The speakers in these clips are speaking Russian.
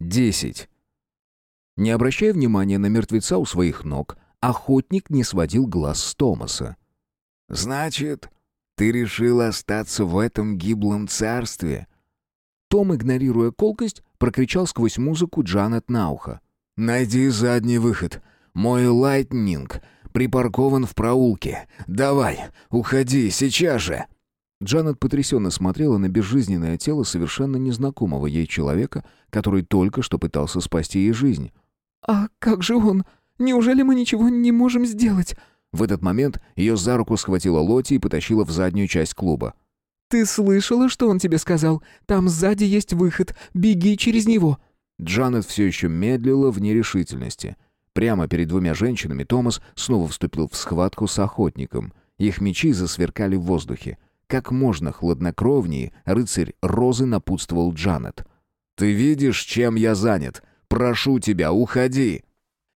10. Не обращая внимания на мертвеца у своих ног, охотник не сводил глаз с Томаса. «Значит, ты решил остаться в этом гиблом царстве?» Том, игнорируя колкость, прокричал сквозь музыку Джанет на ухо. «Найди задний выход. Мой лайтнинг припаркован в проулке. Давай, уходи, сейчас же!» Джанет потрясенно смотрела на безжизненное тело совершенно незнакомого ей человека, который только что пытался спасти ей жизнь. «А как же он? Неужели мы ничего не можем сделать?» В этот момент ее за руку схватила Лоти и потащила в заднюю часть клуба. «Ты слышала, что он тебе сказал? Там сзади есть выход. Беги через него!» Джанет все еще медлила в нерешительности. Прямо перед двумя женщинами Томас снова вступил в схватку с охотником. Их мечи засверкали в воздухе. Как можно хладнокровнее рыцарь Розы напутствовал Джанет. «Ты видишь, чем я занят? Прошу тебя, уходи!»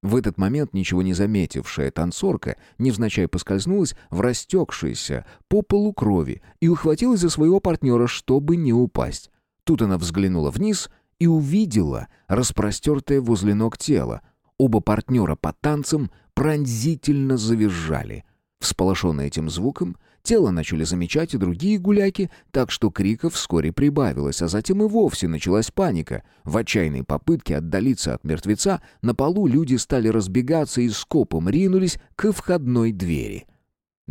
В этот момент ничего не заметившая танцорка невзначай поскользнулась в растекшейся по полу крови и ухватилась за своего партнера, чтобы не упасть. Тут она взглянула вниз и увидела распростертое возле ног тело. Оба партнера по танцам пронзительно завизжали. Всполошенные этим звуком, Тело начали замечать и другие гуляки, так что криков вскоре прибавилось, а затем и вовсе началась паника. В отчаянной попытке отдалиться от мертвеца на полу люди стали разбегаться и скопом ринулись к входной двери.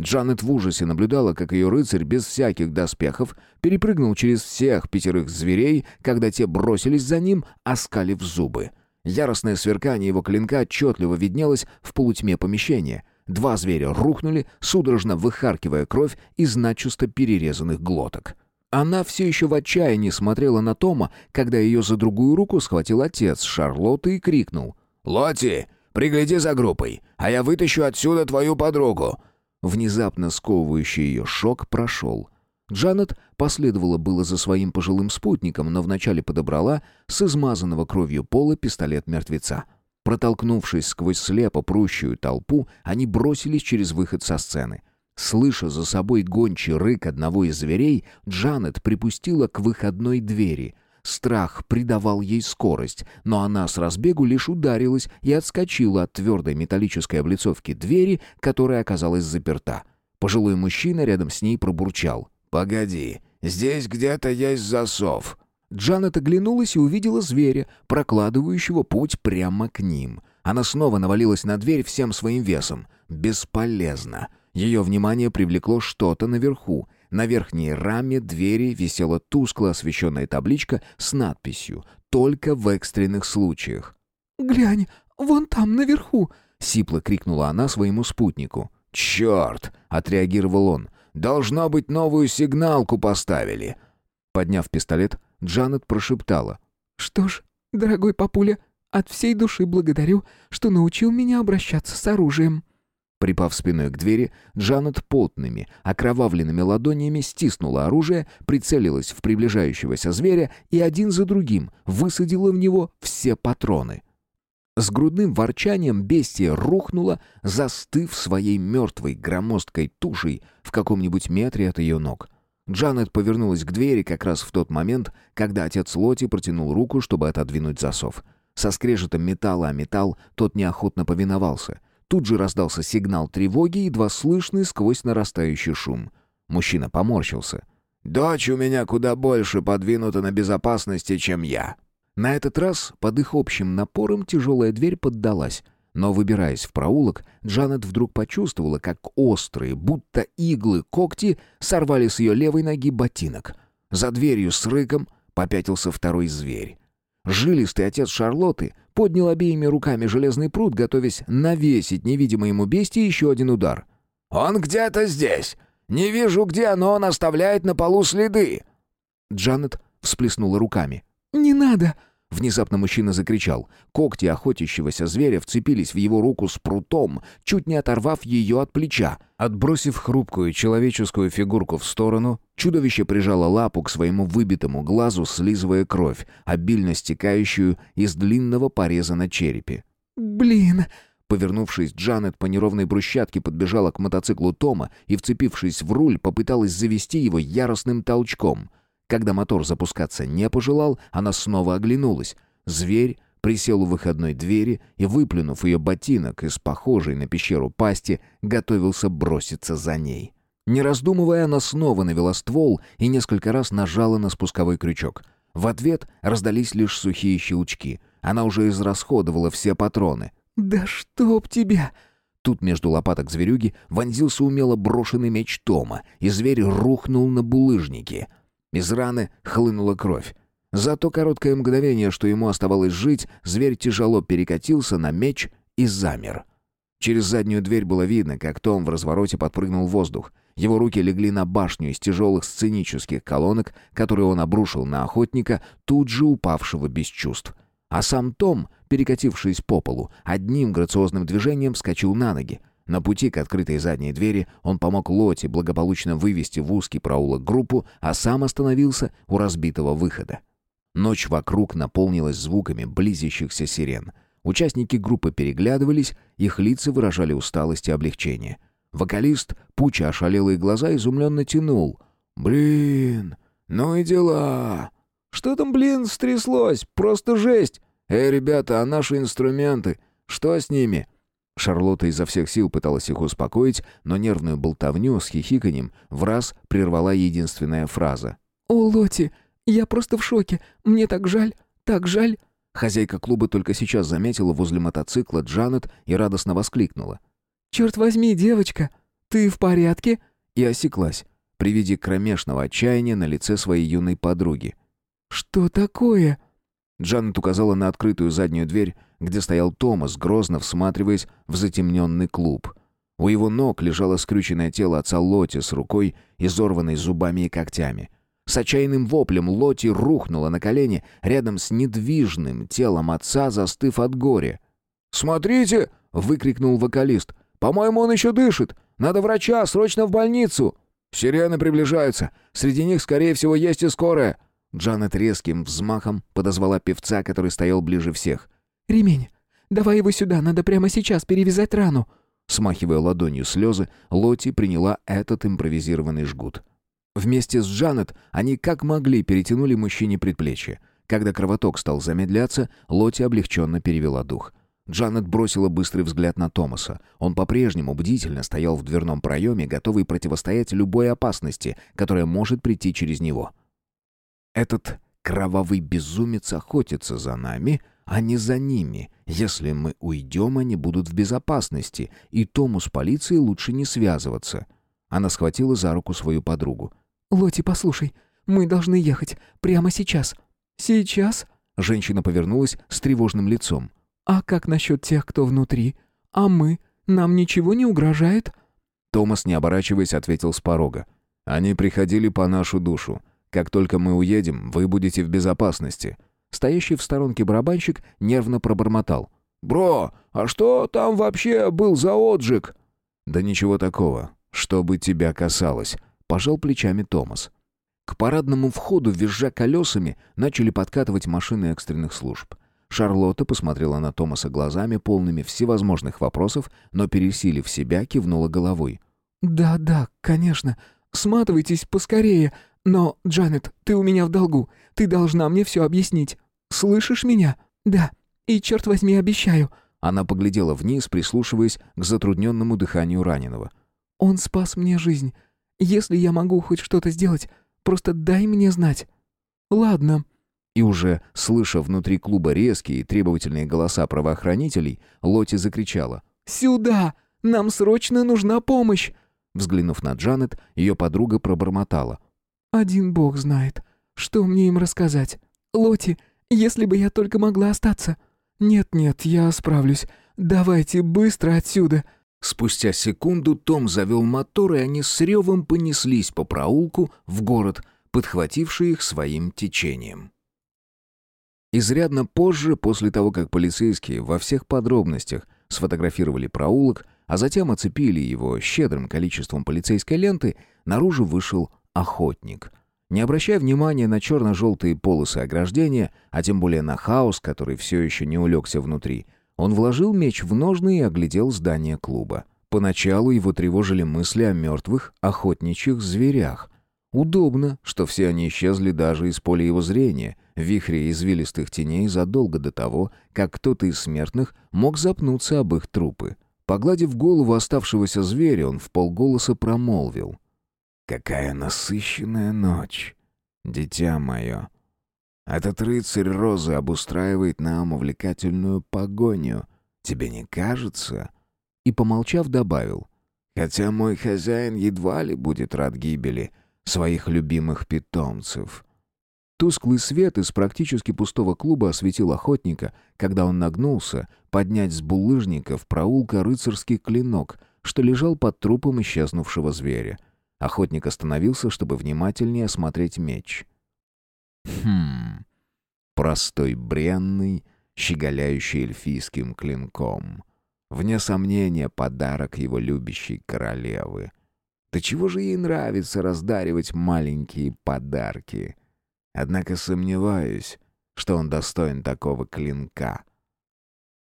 Джанет в ужасе наблюдала, как ее рыцарь без всяких доспехов перепрыгнул через всех пятерых зверей, когда те бросились за ним, оскалив зубы. Яростное сверкание его клинка отчетливо виднелось в полутьме помещения — Два зверя рухнули, судорожно выхаркивая кровь из начисто перерезанных глоток. Она все еще в отчаянии смотрела на Тома, когда ее за другую руку схватил отец Шарлотты и крикнул. «Лотти, пригляди за группой, а я вытащу отсюда твою подругу!» Внезапно сковывающий ее шок прошел. Джанет последовала было за своим пожилым спутником, но вначале подобрала с измазанного кровью пола пистолет мертвеца. Протолкнувшись сквозь слепо прущую толпу, они бросились через выход со сцены. Слыша за собой гончий рык одного из зверей, Джанет припустила к выходной двери. Страх придавал ей скорость, но она с разбегу лишь ударилась и отскочила от твердой металлической облицовки двери, которая оказалась заперта. Пожилой мужчина рядом с ней пробурчал. «Погоди, здесь где-то есть засов». Джанет оглянулась и увидела зверя, прокладывающего путь прямо к ним. Она снова навалилась на дверь всем своим весом. Бесполезно. Ее внимание привлекло что-то наверху. На верхней раме двери висела тускло освещенная табличка с надписью «Только в экстренных случаях». «Глянь, вон там, наверху!» — сипло крикнула она своему спутнику. «Черт!» — отреагировал он. «Должно быть, новую сигналку поставили!» Подняв пистолет, Джанет прошептала. «Что ж, дорогой папуля, от всей души благодарю, что научил меня обращаться с оружием». Припав спиной к двери, Джанет потными, окровавленными ладонями стиснула оружие, прицелилась в приближающегося зверя и один за другим высадила в него все патроны. С грудным ворчанием бестия рухнула, застыв своей мертвой громоздкой тушей в каком-нибудь метре от ее ног. Джанет повернулась к двери как раз в тот момент, когда отец Лоти протянул руку, чтобы отодвинуть засов. Со скрежетом металла о металл тот неохотно повиновался. Тут же раздался сигнал тревоги, едва слышный сквозь нарастающий шум. Мужчина поморщился. «Дочь у меня куда больше подвинута на безопасности, чем я». На этот раз под их общим напором тяжелая дверь поддалась. Но, выбираясь в проулок, Джанет вдруг почувствовала, как острые, будто иглы когти сорвали с ее левой ноги ботинок. За дверью с рыком попятился второй зверь. Жилистый отец Шарлотты поднял обеими руками железный пруд, готовясь навесить невидимой ему бестии еще один удар. «Он где-то здесь! Не вижу где, но он оставляет на полу следы!» Джанет всплеснула руками. «Не надо!» Внезапно мужчина закричал. Когти охотящегося зверя вцепились в его руку с прутом, чуть не оторвав ее от плеча. Отбросив хрупкую человеческую фигурку в сторону, чудовище прижало лапу к своему выбитому глазу, слизывая кровь, обильно стекающую из длинного пореза на черепе. «Блин!» Повернувшись, Джанет по неровной брусчатке подбежала к мотоциклу Тома и, вцепившись в руль, попыталась завести его яростным толчком — когда мотор запускаться не пожелал, она снова оглянулась. Зверь присел у выходной двери и, выплюнув ее ботинок из похожей на пещеру пасти, готовился броситься за ней. Не раздумывая, она снова навела ствол и несколько раз нажала на спусковой крючок. В ответ раздались лишь сухие щелчки. Она уже израсходовала все патроны. «Да чтоб тебя!» Тут между лопаток зверюги вонзился умело брошенный меч Тома, и зверь рухнул на булыжники. Из раны хлынула кровь. За то короткое мгновение, что ему оставалось жить, зверь тяжело перекатился на меч и замер. Через заднюю дверь было видно, как Том в развороте подпрыгнул в воздух. Его руки легли на башню из тяжелых сценических колонок, которые он обрушил на охотника, тут же упавшего без чувств. А сам Том, перекатившись по полу, одним грациозным движением вскочил на ноги. На пути к открытой задней двери он помог Лоте благополучно вывести в узкий проулок группу, а сам остановился у разбитого выхода. Ночь вокруг наполнилась звуками близящихся сирен. Участники группы переглядывались, их лица выражали усталость и облегчение. Вокалист, пуча ошалелые глаза, изумленно тянул. «Блин, ну и дела!» «Что там, блин, стряслось? Просто жесть!» «Эй, ребята, а наши инструменты? Что с ними?» Шарлотта изо всех сил пыталась их успокоить, но нервную болтовню с хихиканьем в раз прервала единственная фраза. «О, Лоти, я просто в шоке. Мне так жаль, так жаль». Хозяйка клуба только сейчас заметила возле мотоцикла Джанет и радостно воскликнула. «Черт возьми, девочка, ты в порядке?» И осеклась при виде кромешного отчаяния на лице своей юной подруги. «Что такое?» Джанет указала на открытую заднюю дверь, где стоял Томас, грозно всматриваясь в затемненный клуб. У его ног лежало скрюченное тело отца Лоти с рукой, изорванной зубами и когтями. С отчаянным воплем Лоти рухнула на колени рядом с недвижным телом отца, застыв от горя. «Смотрите!» — выкрикнул вокалист. «По-моему, он еще дышит! Надо врача! Срочно в больницу!» «Сирены приближаются! Среди них, скорее всего, есть и скорая!» Джанет резким взмахом подозвала певца, который стоял ближе всех. «Ремень! Давай его сюда, надо прямо сейчас перевязать рану!» Смахивая ладонью слезы, Лоти приняла этот импровизированный жгут. Вместе с Джанет они как могли перетянули мужчине предплечье. Когда кровоток стал замедляться, Лоти облегченно перевела дух. Джанет бросила быстрый взгляд на Томаса. Он по-прежнему бдительно стоял в дверном проеме, готовый противостоять любой опасности, которая может прийти через него. Этот кровавый безумец охотится за нами, а не за ними. Если мы уйдем, они будут в безопасности, и Тому с полицией лучше не связываться. Она схватила за руку свою подругу. «Лоти, послушай, мы должны ехать прямо сейчас». «Сейчас?» Женщина повернулась с тревожным лицом. «А как насчет тех, кто внутри? А мы? Нам ничего не угрожает?» Томас, не оборачиваясь, ответил с порога. «Они приходили по нашу душу. Как только мы уедем, вы будете в безопасности». Стоящий в сторонке барабанщик нервно пробормотал. «Бро, а что там вообще был за отжиг?» «Да ничего такого. Чтобы тебя касалось», — пожал плечами Томас. К парадному входу, визжа колесами, начали подкатывать машины экстренных служб. Шарлотта посмотрела на Томаса глазами, полными всевозможных вопросов, но, пересилив себя, кивнула головой. «Да, да, конечно. Сматывайтесь поскорее. Но, Джанет, ты у меня в долгу. Ты должна мне все объяснить. Слышишь меня? Да. И, черт возьми, обещаю». Она поглядела вниз, прислушиваясь к затрудненному дыханию раненого. «Он спас мне жизнь. Если я могу хоть что-то сделать, просто дай мне знать». «Ладно». И уже, слыша внутри клуба резкие и требовательные голоса правоохранителей, Лоти закричала. «Сюда! Нам срочно нужна помощь!» Взглянув на Джанет, ее подруга пробормотала. «Один бог знает, что мне им рассказать. Лоти, если бы я только могла остаться. Нет-нет, я справлюсь. Давайте быстро отсюда». Спустя секунду Том завел мотор, и они с ревом понеслись по проулку в город, подхвативший их своим течением. Изрядно позже, после того, как полицейские во всех подробностях сфотографировали проулок, а затем оцепили его щедрым количеством полицейской ленты, наружу вышел охотник. Не обращая внимания на черно-желтые полосы ограждения, а тем более на хаос, который все еще не улегся внутри, он вложил меч в ножны и оглядел здание клуба. Поначалу его тревожили мысли о мертвых охотничьих зверях. Удобно, что все они исчезли даже из поля его зрения, в вихре извилистых теней задолго до того, как кто-то из смертных мог запнуться об их трупы. Погладив голову оставшегося зверя, он в полголоса промолвил. «Какая насыщенная ночь, дитя мое! Этот рыцарь Розы обустраивает нам увлекательную погоню. Тебе не кажется?» И, помолчав, добавил. «Хотя мой хозяин едва ли будет рад гибели своих любимых питомцев». Тусклый свет из практически пустого клуба осветил охотника, когда он нагнулся поднять с булыжников проулка рыцарский клинок, что лежал под трупом исчезнувшего зверя. Охотник остановился, чтобы внимательнее осмотреть меч. Хм. Простой бренный, щеголяющий эльфийским клинком. Вне сомнения, подарок его любящей королевы. Да чего же ей нравится раздаривать маленькие подарки? — Однако сомневаюсь, что он достоин такого клинка.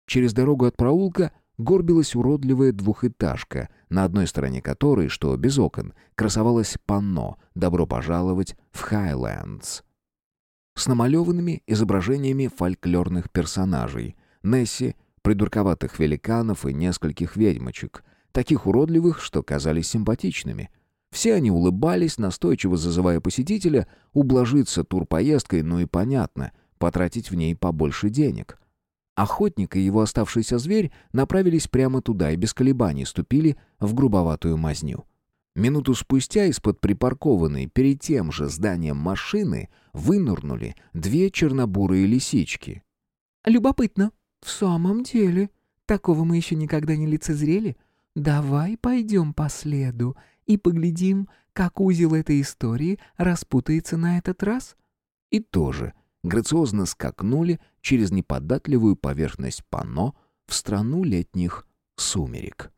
Через дорогу от проулка горбилась уродливая двухэтажка, на одной стороне которой, что без окон, красовалось панно «Добро пожаловать в Хайлендс» с намалеванными изображениями фольклорных персонажей — Несси, придурковатых великанов и нескольких ведьмочек, таких уродливых, что казались симпатичными — все они улыбались, настойчиво зазывая посетителя ублажиться турпоездкой, ну и понятно, потратить в ней побольше денег. Охотник и его оставшийся зверь направились прямо туда и без колебаний ступили в грубоватую мазню. Минуту спустя из-под припаркованной перед тем же зданием машины вынырнули две чернобурые лисички. «Любопытно. В самом деле. Такого мы еще никогда не лицезрели. Давай пойдем по следу и поглядим, как узел этой истории распутается на этот раз». И тоже грациозно скакнули через неподатливую поверхность панно в страну летних сумерек.